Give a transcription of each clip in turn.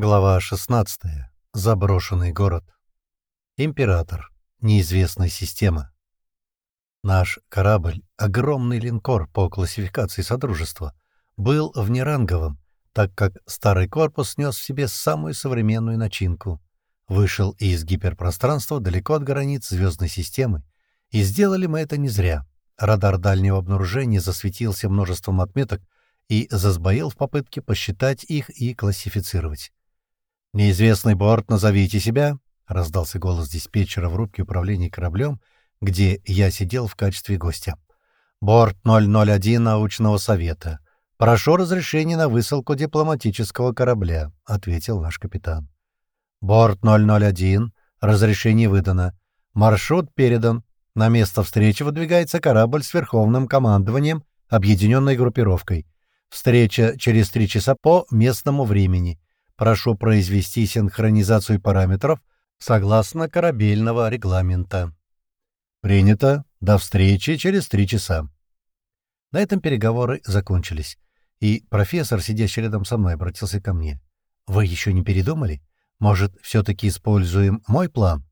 Глава 16. Заброшенный город. Император. Неизвестная система. Наш корабль, огромный линкор по классификации Содружества, был внеранговым, так как старый корпус нес в себе самую современную начинку. Вышел из гиперпространства далеко от границ звездной системы, и сделали мы это не зря. Радар дальнего обнаружения засветился множеством отметок и засбоил в попытке посчитать их и классифицировать. «Неизвестный борт, назовите себя!» — раздался голос диспетчера в рубке управления кораблем, где я сидел в качестве гостя. «Борт 001 научного совета. Прошу разрешения на высылку дипломатического корабля», — ответил наш капитан. «Борт 001. Разрешение выдано. Маршрут передан. На место встречи выдвигается корабль с верховным командованием, объединенной группировкой. Встреча через три часа по местному времени. Прошу произвести синхронизацию параметров согласно корабельного регламента. Принято. До встречи через три часа. На этом переговоры закончились, и профессор, сидящий рядом со мной, обратился ко мне. «Вы еще не передумали? Может, все-таки используем мой план?»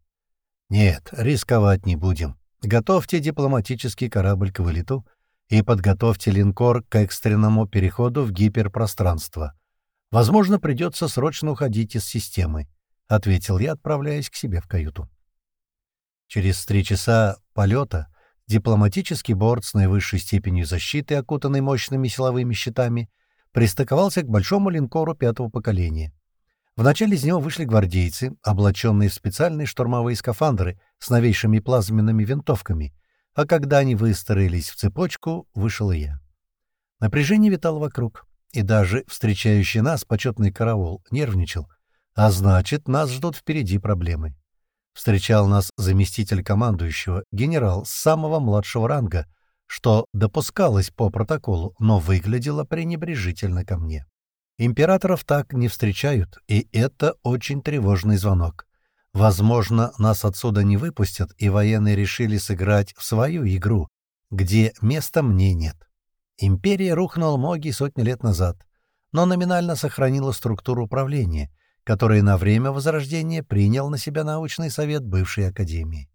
«Нет, рисковать не будем. Готовьте дипломатический корабль к вылету и подготовьте линкор к экстренному переходу в гиперпространство. Возможно, придется срочно уходить из системы», — ответил я, отправляясь к себе в каюту. Через три часа полета дипломатический борт с наивысшей степенью защиты, окутанный мощными силовыми щитами, пристыковался к большому линкору пятого поколения. Вначале из него вышли гвардейцы, облаченные в специальные штурмовые скафандры с новейшими плазменными винтовками, а когда они выстроились в цепочку, вышел и я. Напряжение витало вокруг и даже встречающий нас почетный караул нервничал, а значит, нас ждут впереди проблемы. Встречал нас заместитель командующего, генерал самого младшего ранга, что допускалось по протоколу, но выглядело пренебрежительно ко мне. Императоров так не встречают, и это очень тревожный звонок. Возможно, нас отсюда не выпустят, и военные решили сыграть в свою игру, где места мне нет. Империя рухнула многие сотни лет назад, но номинально сохранила структуру управления, которую на время Возрождения принял на себя научный совет бывшей Академии.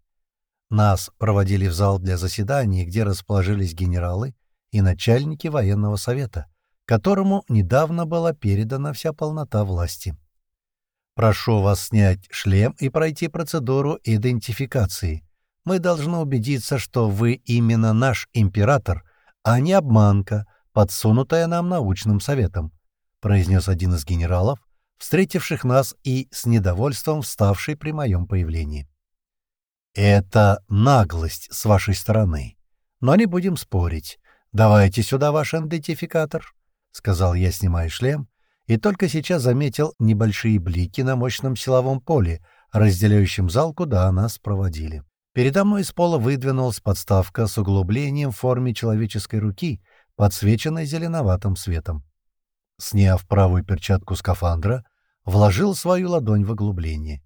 Нас проводили в зал для заседаний, где расположились генералы и начальники военного совета, которому недавно была передана вся полнота власти. Прошу вас снять шлем и пройти процедуру идентификации. Мы должны убедиться, что вы именно наш император — а не обманка, подсунутая нам научным советом», — произнес один из генералов, встретивших нас и с недовольством вставший при моем появлении. «Это наглость с вашей стороны. Но не будем спорить. Давайте сюда ваш идентификатор», — сказал я, снимая шлем, и только сейчас заметил небольшие блики на мощном силовом поле, разделяющем зал, куда нас проводили. Передо мной из пола выдвинулась подставка с углублением в форме человеческой руки, подсвеченной зеленоватым светом. Сняв правую перчатку скафандра, вложил свою ладонь в углубление.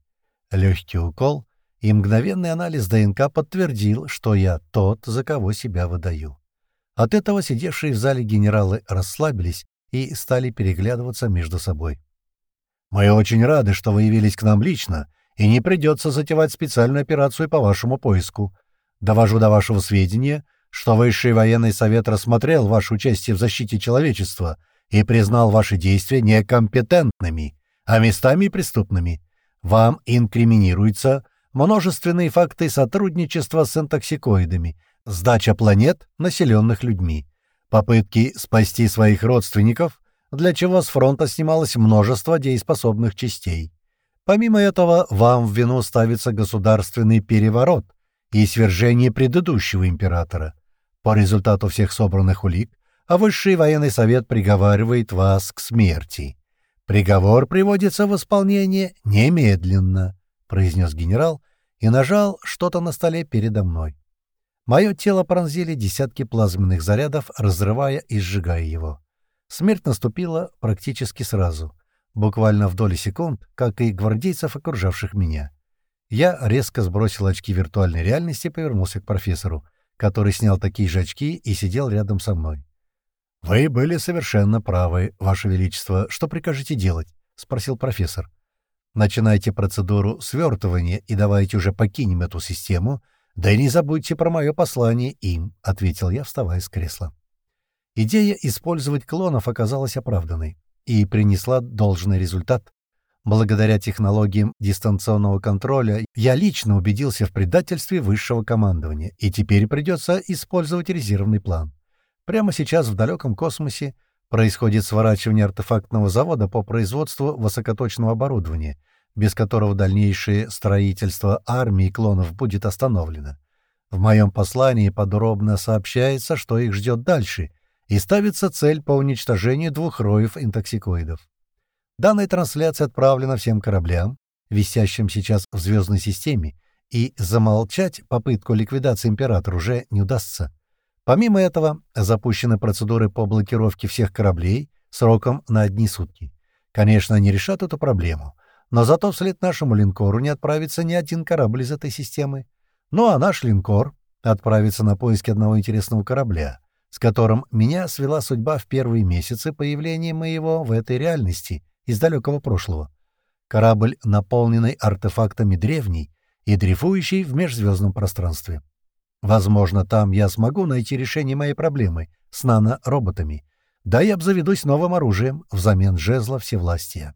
Легкий укол и мгновенный анализ ДНК подтвердил, что я тот, за кого себя выдаю. От этого сидевшие в зале генералы расслабились и стали переглядываться между собой. «Мы очень рады, что вы явились к нам лично и не придется затевать специальную операцию по вашему поиску. Довожу до вашего сведения, что Высший военный совет рассмотрел ваше участие в защите человечества и признал ваши действия некомпетентными, а местами преступными. Вам инкриминируются множественные факты сотрудничества с интоксикоидами, сдача планет, населенных людьми, попытки спасти своих родственников, для чего с фронта снималось множество дееспособных частей, Помимо этого, вам в вину ставится государственный переворот и свержение предыдущего императора. По результату всех собранных улик, а Высший военный совет приговаривает вас к смерти. Приговор приводится в исполнение немедленно, — произнес генерал и нажал что-то на столе передо мной. Мое тело пронзили десятки плазменных зарядов, разрывая и сжигая его. Смерть наступила практически сразу — буквально в доли секунд, как и гвардейцев, окружавших меня. Я резко сбросил очки виртуальной реальности и повернулся к профессору, который снял такие же очки и сидел рядом со мной. «Вы были совершенно правы, Ваше Величество. Что прикажете делать?» — спросил профессор. «Начинайте процедуру свертывания и давайте уже покинем эту систему, да и не забудьте про мое послание им», — ответил я, вставая с кресла. Идея использовать клонов оказалась оправданной и принесла должный результат. Благодаря технологиям дистанционного контроля я лично убедился в предательстве высшего командования, и теперь придется использовать резервный план. Прямо сейчас в далеком космосе происходит сворачивание артефактного завода по производству высокоточного оборудования, без которого дальнейшее строительство армии клонов будет остановлено. В моем послании подробно сообщается, что их ждет дальше, и ставится цель по уничтожению двух роев интоксикоидов. Данная трансляция отправлена всем кораблям, висящим сейчас в звездной системе, и замолчать попытку ликвидации императора уже не удастся. Помимо этого, запущены процедуры по блокировке всех кораблей сроком на одни сутки. Конечно, они решат эту проблему, но зато вслед нашему линкору не отправится ни один корабль из этой системы. Ну а наш линкор отправится на поиски одного интересного корабля, с которым меня свела судьба в первые месяцы появления моего в этой реальности из далекого прошлого. Корабль, наполненный артефактами древней и дрейфующий в межзвездном пространстве. Возможно, там я смогу найти решение моей проблемы с нано-роботами. Да и обзаведусь новым оружием взамен жезла всевластия.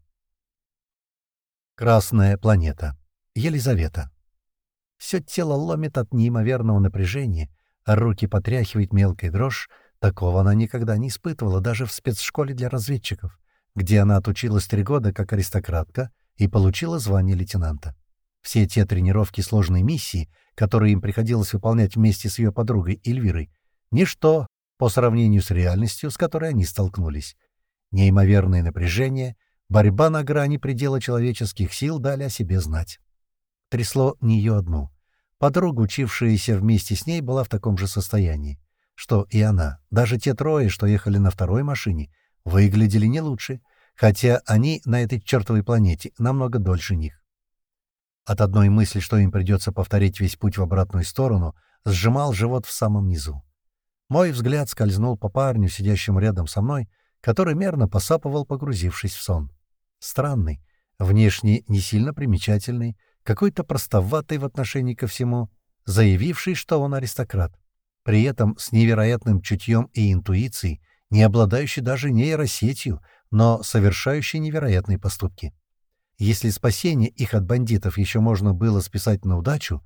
Красная планета. Елизавета. Все тело ломит от неимоверного напряжения, руки потряхивает мелкая дрожь. Такого она никогда не испытывала даже в спецшколе для разведчиков, где она отучилась три года как аристократка и получила звание лейтенанта. Все те тренировки сложной миссии — которые им приходилось выполнять вместе с ее подругой Эльвирой, ничто по сравнению с реальностью, с которой они столкнулись. Неимоверное напряжение, борьба на грани предела человеческих сил дали о себе знать. Трясло не ее одну. Подруга, учившаяся вместе с ней, была в таком же состоянии, что и она. Даже те трое, что ехали на второй машине, выглядели не лучше, хотя они на этой чертовой планете намного дольше них. От одной мысли, что им придется повторить весь путь в обратную сторону, сжимал живот в самом низу. Мой взгляд скользнул по парню, сидящему рядом со мной, который мерно посапывал, погрузившись в сон. Странный, внешне не сильно примечательный, какой-то простоватый в отношении ко всему, заявивший, что он аристократ. При этом с невероятным чутьем и интуицией, не обладающий даже нейросетью, но совершающий невероятные поступки. Если спасение их от бандитов еще можно было списать на удачу,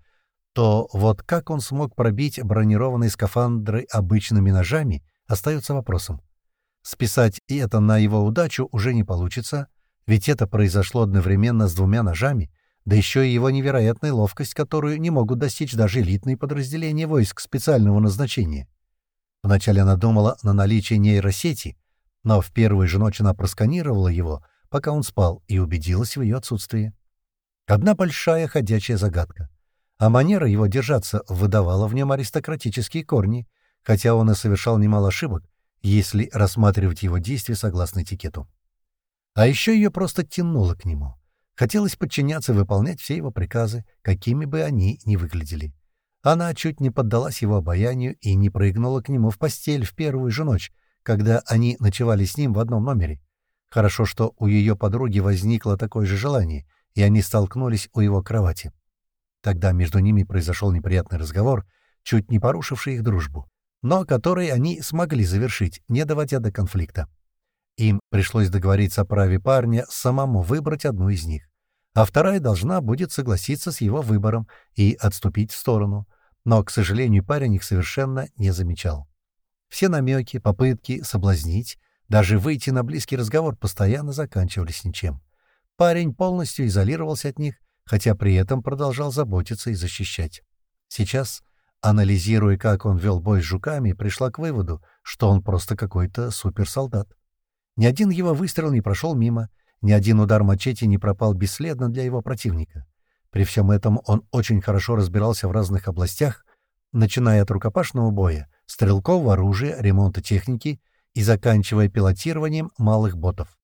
то вот как он смог пробить бронированные скафандры обычными ножами, остается вопросом. Списать и это на его удачу уже не получится, ведь это произошло одновременно с двумя ножами, да еще и его невероятная ловкость, которую не могут достичь даже элитные подразделения войск специального назначения. Вначале она думала на наличие нейросети, но в первую же ночь она просканировала его — пока он спал, и убедилась в ее отсутствии. Одна большая ходячая загадка. А манера его держаться выдавала в нем аристократические корни, хотя он и совершал немало ошибок, если рассматривать его действия согласно этикету. А еще ее просто тянуло к нему. Хотелось подчиняться и выполнять все его приказы, какими бы они ни выглядели. Она чуть не поддалась его обаянию и не прыгнула к нему в постель в первую же ночь, когда они ночевали с ним в одном номере. Хорошо, что у ее подруги возникло такое же желание, и они столкнулись у его кровати. Тогда между ними произошел неприятный разговор, чуть не порушивший их дружбу, но который они смогли завершить, не доводя до конфликта. Им пришлось договориться о праве парня самому выбрать одну из них, а вторая должна будет согласиться с его выбором и отступить в сторону. Но, к сожалению, парень их совершенно не замечал. Все намеки, попытки соблазнить даже выйти на близкий разговор постоянно заканчивались ничем. Парень полностью изолировался от них, хотя при этом продолжал заботиться и защищать. Сейчас, анализируя, как он вел бой с жуками, пришла к выводу, что он просто какой-то суперсолдат. Ни один его выстрел не прошел мимо, ни один удар мачете не пропал бесследно для его противника. При всем этом он очень хорошо разбирался в разных областях, начиная от рукопашного боя, стрелкового оружия, ремонта техники — и заканчивая пилотированием малых ботов.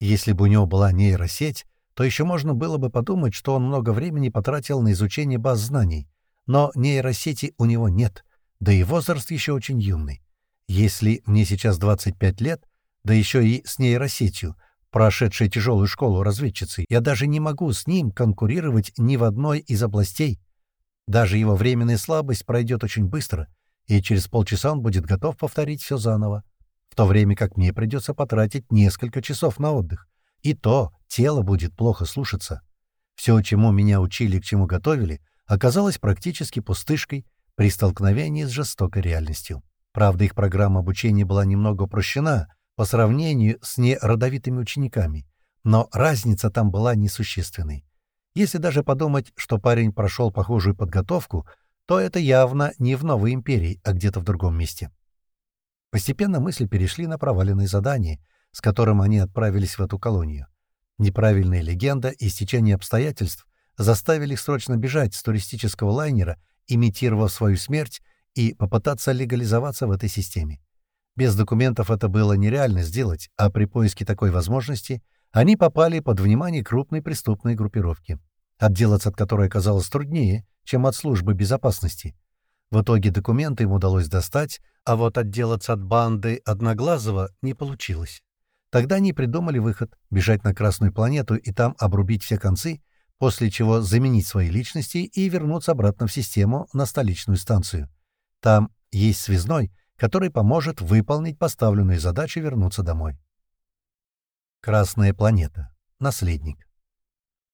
Если бы у него была нейросеть, то еще можно было бы подумать, что он много времени потратил на изучение баз знаний. Но нейросети у него нет, да и возраст еще очень юный. Если мне сейчас 25 лет, да еще и с нейросетью, прошедшей тяжелую школу разведчицы. Я даже не могу с ним конкурировать ни в одной из областей. Даже его временная слабость пройдет очень быстро, и через полчаса он будет готов повторить все заново, в то время как мне придется потратить несколько часов на отдых. И то тело будет плохо слушаться. Все, чему меня учили, к чему готовили, оказалось практически пустышкой при столкновении с жестокой реальностью. Правда, их программа обучения была немного упрощена по сравнению с неродовитыми учениками, но разница там была несущественной. Если даже подумать, что парень прошел похожую подготовку, то это явно не в Новой Империи, а где-то в другом месте. Постепенно мысли перешли на проваленное задание, с которым они отправились в эту колонию. Неправильная легенда и стечение обстоятельств заставили их срочно бежать с туристического лайнера, имитировав свою смерть, и попытаться легализоваться в этой системе. Без документов это было нереально сделать, а при поиске такой возможности они попали под внимание крупной преступной группировки, отделаться от которой оказалось труднее, чем от службы безопасности. В итоге документы им удалось достать, а вот отделаться от банды Одноглазого не получилось. Тогда они придумали выход — бежать на Красную планету и там обрубить все концы, после чего заменить свои личности и вернуться обратно в систему на столичную станцию. Там есть связной, который поможет выполнить поставленную задачу вернуться домой. Красная планета. Наследник.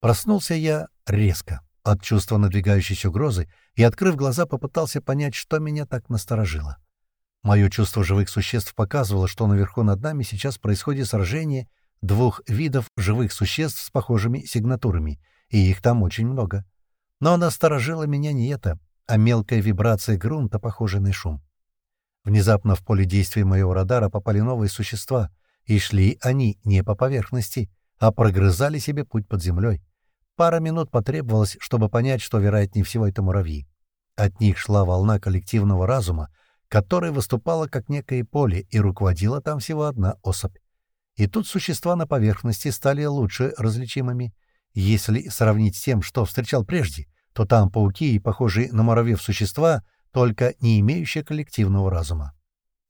Проснулся я резко, от чувства надвигающейся угрозы, и, открыв глаза, попытался понять, что меня так насторожило. Мое чувство живых существ показывало, что наверху над нами сейчас происходит сражение двух видов живых существ с похожими сигнатурами, и их там очень много. Но насторожило меня не это, а мелкая вибрация грунта, похожая на шум. Внезапно в поле действия моего радара попали новые существа, и шли они не по поверхности, а прогрызали себе путь под землей. Пара минут потребовалось, чтобы понять, что, вероятнее всего, это муравьи. От них шла волна коллективного разума, которая выступала как некое поле, и руководила там всего одна особь. И тут существа на поверхности стали лучше различимыми. Если сравнить с тем, что встречал прежде, то там пауки и похожие на муравьев существа, только не имеющие коллективного разума.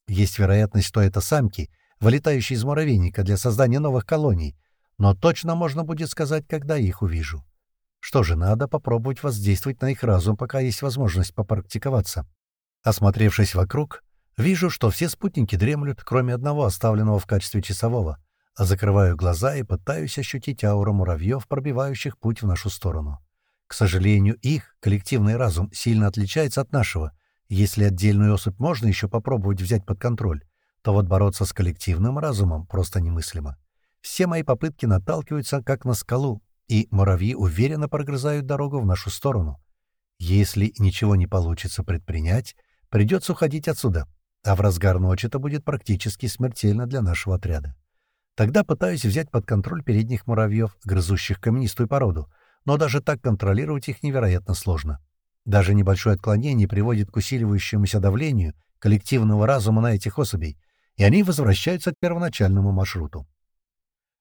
Есть вероятность, что это самки, вылетающие из муравейника для создания новых колоний, но точно можно будет сказать, когда их увижу. Что же, надо попробовать воздействовать на их разум, пока есть возможность попрактиковаться. Осмотревшись вокруг, вижу, что все спутники дремлют, кроме одного оставленного в качестве часового, а закрываю глаза и пытаюсь ощутить ауру муравьев, пробивающих путь в нашу сторону. К сожалению, их коллективный разум сильно отличается от нашего. Если отдельную особь можно еще попробовать взять под контроль, то вот бороться с коллективным разумом просто немыслимо. Все мои попытки наталкиваются как на скалу, и муравьи уверенно прогрызают дорогу в нашу сторону. Если ничего не получится предпринять, придется уходить отсюда, а в разгар ночи это будет практически смертельно для нашего отряда. Тогда пытаюсь взять под контроль передних муравьев, грызущих каменистую породу — но даже так контролировать их невероятно сложно. Даже небольшое отклонение приводит к усиливающемуся давлению коллективного разума на этих особей, и они возвращаются к первоначальному маршруту.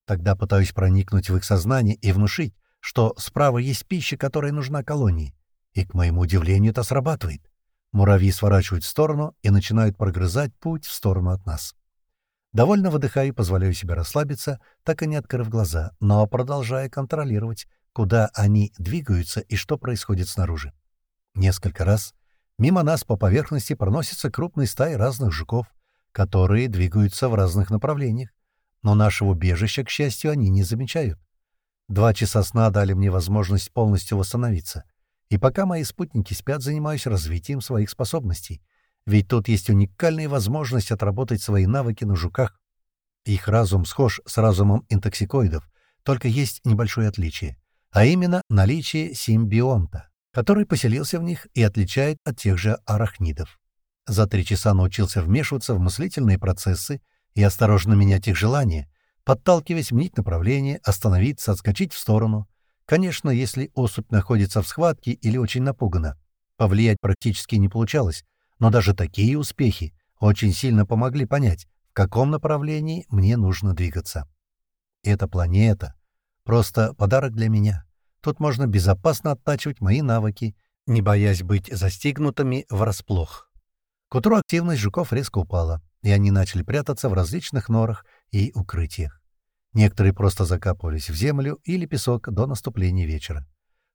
Тогда пытаюсь проникнуть в их сознание и внушить, что справа есть пища, которая нужна колонии. И, к моему удивлению, это срабатывает. Муравьи сворачивают в сторону и начинают прогрызать путь в сторону от нас. Довольно выдыхаю и позволяю себе расслабиться, так и не открыв глаза, но продолжая контролировать, куда они двигаются и что происходит снаружи. Несколько раз мимо нас по поверхности проносятся крупные стаи разных жуков, которые двигаются в разных направлениях, но нашего убежища, к счастью, они не замечают. Два часа сна дали мне возможность полностью восстановиться, и пока мои спутники спят, занимаюсь развитием своих способностей, ведь тут есть уникальная возможность отработать свои навыки на жуках. Их разум схож с разумом интоксикоидов, только есть небольшое отличие а именно наличие симбионта, который поселился в них и отличает от тех же арахнидов. За три часа научился вмешиваться в мыслительные процессы и осторожно менять их желания, подталкиваясь менять направление, остановиться, отскочить в сторону. Конечно, если особь находится в схватке или очень напугана. Повлиять практически не получалось, но даже такие успехи очень сильно помогли понять, в каком направлении мне нужно двигаться. Эта планета, Просто подарок для меня. Тут можно безопасно оттачивать мои навыки, не боясь быть застигнутыми врасплох. К утру активность жуков резко упала, и они начали прятаться в различных норах и укрытиях. Некоторые просто закапывались в землю или песок до наступления вечера.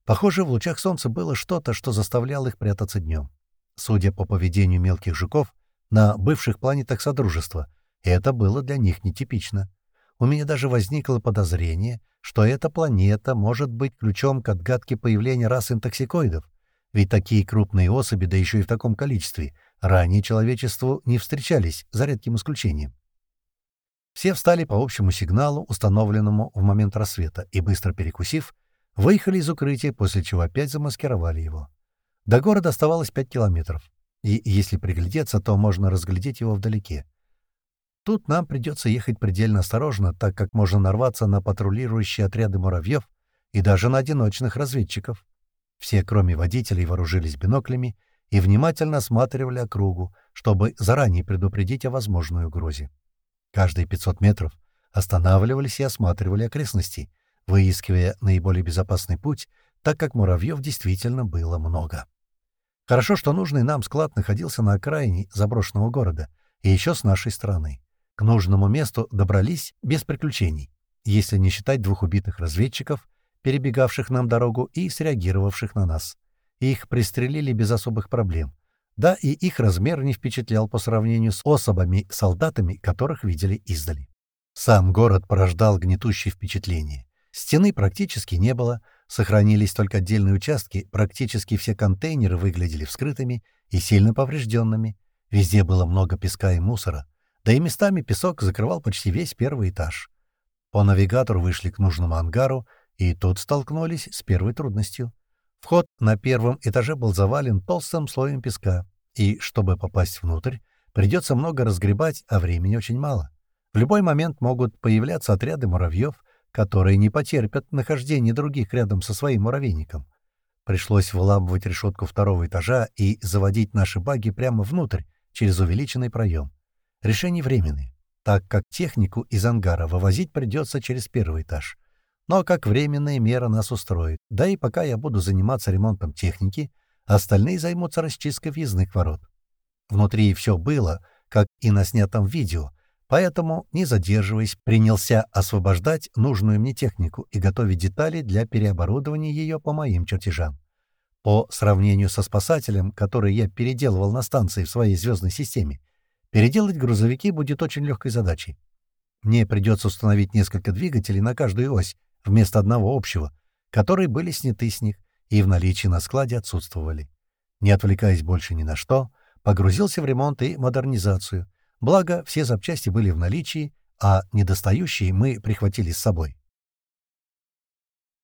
Похоже, в лучах солнца было что-то, что заставляло их прятаться днем. Судя по поведению мелких жуков на бывших планетах Содружества, это было для них нетипично. У меня даже возникло подозрение, что эта планета может быть ключом к отгадке появления рас интоксикоидов, ведь такие крупные особи, да еще и в таком количестве, ранее человечеству не встречались, за редким исключением. Все встали по общему сигналу, установленному в момент рассвета, и, быстро перекусив, выехали из укрытия, после чего опять замаскировали его. До города оставалось 5 километров, и если приглядеться, то можно разглядеть его вдалеке. Тут нам придется ехать предельно осторожно, так как можно нарваться на патрулирующие отряды муравьев и даже на одиночных разведчиков. Все, кроме водителей, вооружились биноклями и внимательно осматривали округу, чтобы заранее предупредить о возможной угрозе. Каждые 500 метров останавливались и осматривали окрестности, выискивая наиболее безопасный путь, так как муравьев действительно было много. Хорошо, что нужный нам склад находился на окраине заброшенного города, и еще с нашей стороны. К нужному месту добрались без приключений, если не считать двух убитых разведчиков, перебегавших нам дорогу и среагировавших на нас. Их пристрелили без особых проблем. Да, и их размер не впечатлял по сравнению с особами-солдатами, которых видели издали. Сам город порождал гнетущее впечатление. Стены практически не было, сохранились только отдельные участки, практически все контейнеры выглядели вскрытыми и сильно поврежденными. Везде было много песка и мусора да и местами песок закрывал почти весь первый этаж. По навигатору вышли к нужному ангару, и тут столкнулись с первой трудностью. Вход на первом этаже был завален толстым слоем песка, и, чтобы попасть внутрь, придется много разгребать, а времени очень мало. В любой момент могут появляться отряды муравьев, которые не потерпят нахождение других рядом со своим муравейником. Пришлось выламывать решетку второго этажа и заводить наши баги прямо внутрь, через увеличенный проем. Решение временное, так как технику из ангара вывозить придется через первый этаж. Но как временная мера нас устроит, да и пока я буду заниматься ремонтом техники, остальные займутся расчисткой въездных ворот. Внутри все было, как и на снятом видео, поэтому, не задерживаясь, принялся освобождать нужную мне технику и готовить детали для переоборудования ее по моим чертежам. По сравнению со спасателем, который я переделывал на станции в своей звездной системе, Переделать грузовики будет очень легкой задачей. Мне придется установить несколько двигателей на каждую ось, вместо одного общего, которые были сняты с них и в наличии на складе отсутствовали. Не отвлекаясь больше ни на что, погрузился в ремонт и модернизацию. Благо, все запчасти были в наличии, а недостающие мы прихватили с собой.